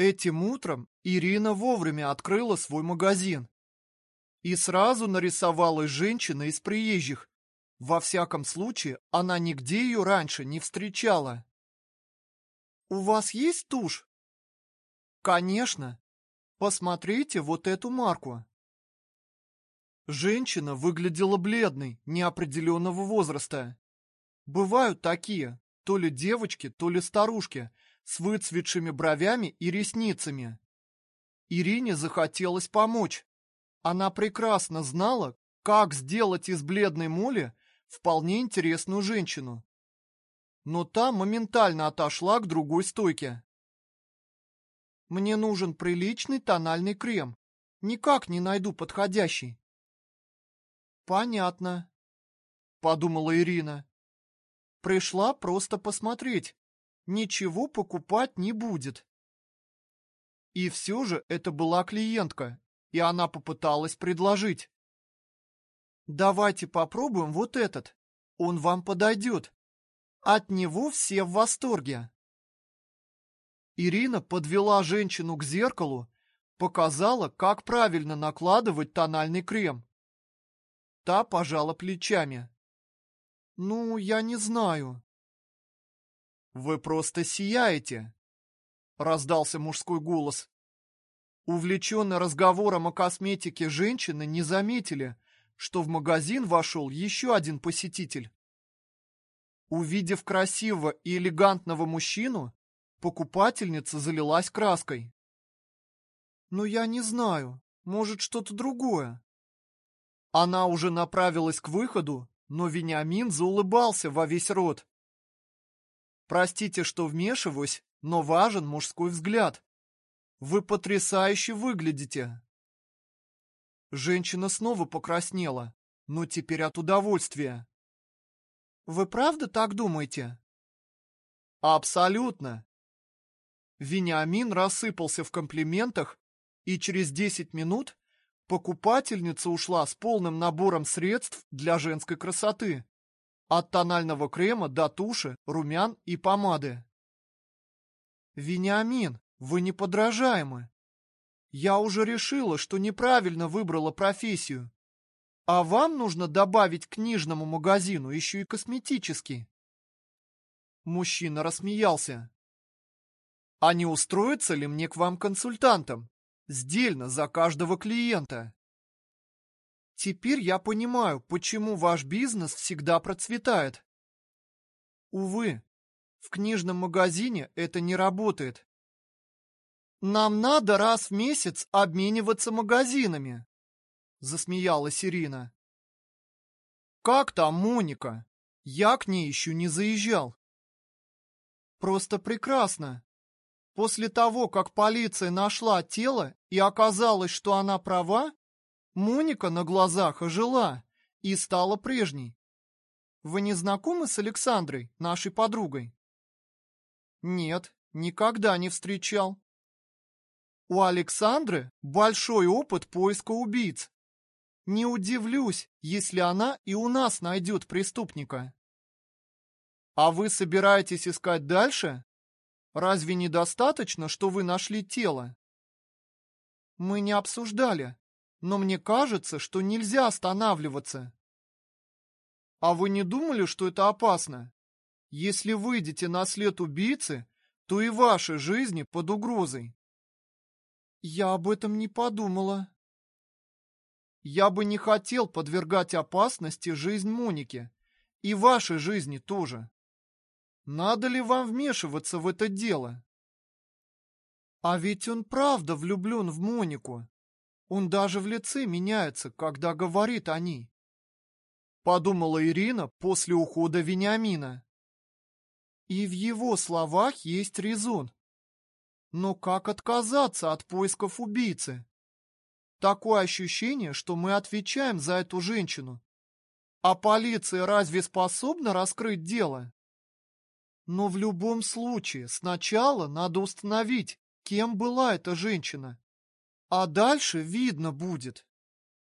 Этим утром Ирина вовремя открыла свой магазин. И сразу нарисовалась женщина из приезжих. Во всяком случае, она нигде ее раньше не встречала. «У вас есть тушь?» «Конечно. Посмотрите вот эту марку». Женщина выглядела бледной, неопределенного возраста. Бывают такие, то ли девочки, то ли старушки, с выцветшими бровями и ресницами. Ирине захотелось помочь. Она прекрасно знала, как сделать из бледной моли вполне интересную женщину. Но та моментально отошла к другой стойке. Мне нужен приличный тональный крем. Никак не найду подходящий. Понятно, подумала Ирина. Пришла просто посмотреть, ничего покупать не будет. И все же это была клиентка, и она попыталась предложить. Давайте попробуем вот этот, он вам подойдет. От него все в восторге. Ирина подвела женщину к зеркалу, показала, как правильно накладывать тональный крем. Та пожала плечами. Ну, я не знаю. «Вы просто сияете!» — раздался мужской голос. Увлеченные разговором о косметике женщины не заметили, что в магазин вошел еще один посетитель. Увидев красивого и элегантного мужчину, покупательница залилась краской. «Но я не знаю, может, что-то другое». Она уже направилась к выходу, но Вениамин заулыбался во весь рот. Простите, что вмешиваюсь, но важен мужской взгляд. Вы потрясающе выглядите. Женщина снова покраснела, но теперь от удовольствия. Вы правда так думаете? Абсолютно. Вениамин рассыпался в комплиментах, и через десять минут покупательница ушла с полным набором средств для женской красоты. От тонального крема до туши, румян и помады. Вениамин, вы неподражаемы. Я уже решила, что неправильно выбрала профессию. А вам нужно добавить к книжному магазину еще и косметический. Мужчина рассмеялся. А не устроится ли мне к вам консультантом? Сдельно за каждого клиента. Теперь я понимаю, почему ваш бизнес всегда процветает. Увы, в книжном магазине это не работает. Нам надо раз в месяц обмениваться магазинами, засмеялась Ирина. Как там Моника? Я к ней еще не заезжал. Просто прекрасно. После того, как полиция нашла тело и оказалось, что она права, Моника на глазах ожила и стала прежней. Вы не знакомы с Александрой, нашей подругой? Нет, никогда не встречал. У Александры большой опыт поиска убийц. Не удивлюсь, если она и у нас найдет преступника. А вы собираетесь искать дальше? Разве недостаточно, что вы нашли тело? Мы не обсуждали, но мне кажется, что нельзя останавливаться. А вы не думали, что это опасно? Если выйдете на след убийцы, то и ваши жизни под угрозой. Я об этом не подумала. Я бы не хотел подвергать опасности жизнь Моники. И вашей жизни тоже. Надо ли вам вмешиваться в это дело? А ведь он правда влюблен в Монику. Он даже в лице меняется, когда говорит о ней. Подумала Ирина после ухода Вениамина. И в его словах есть резон. Но как отказаться от поисков убийцы? Такое ощущение, что мы отвечаем за эту женщину. А полиция разве способна раскрыть дело? Но в любом случае сначала надо установить, кем была эта женщина. А дальше видно будет.